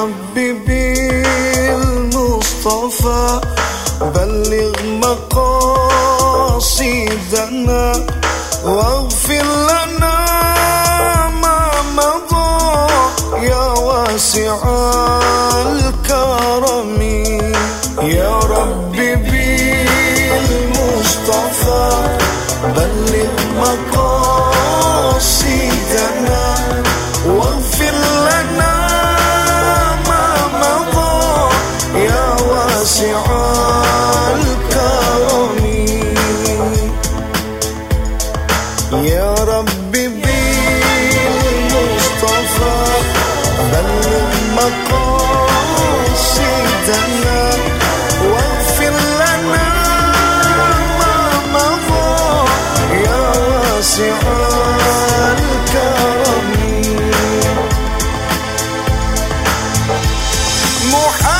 حببي المصطفى بلغ مقاصدنا واغفر لنا واسع الكرم محمد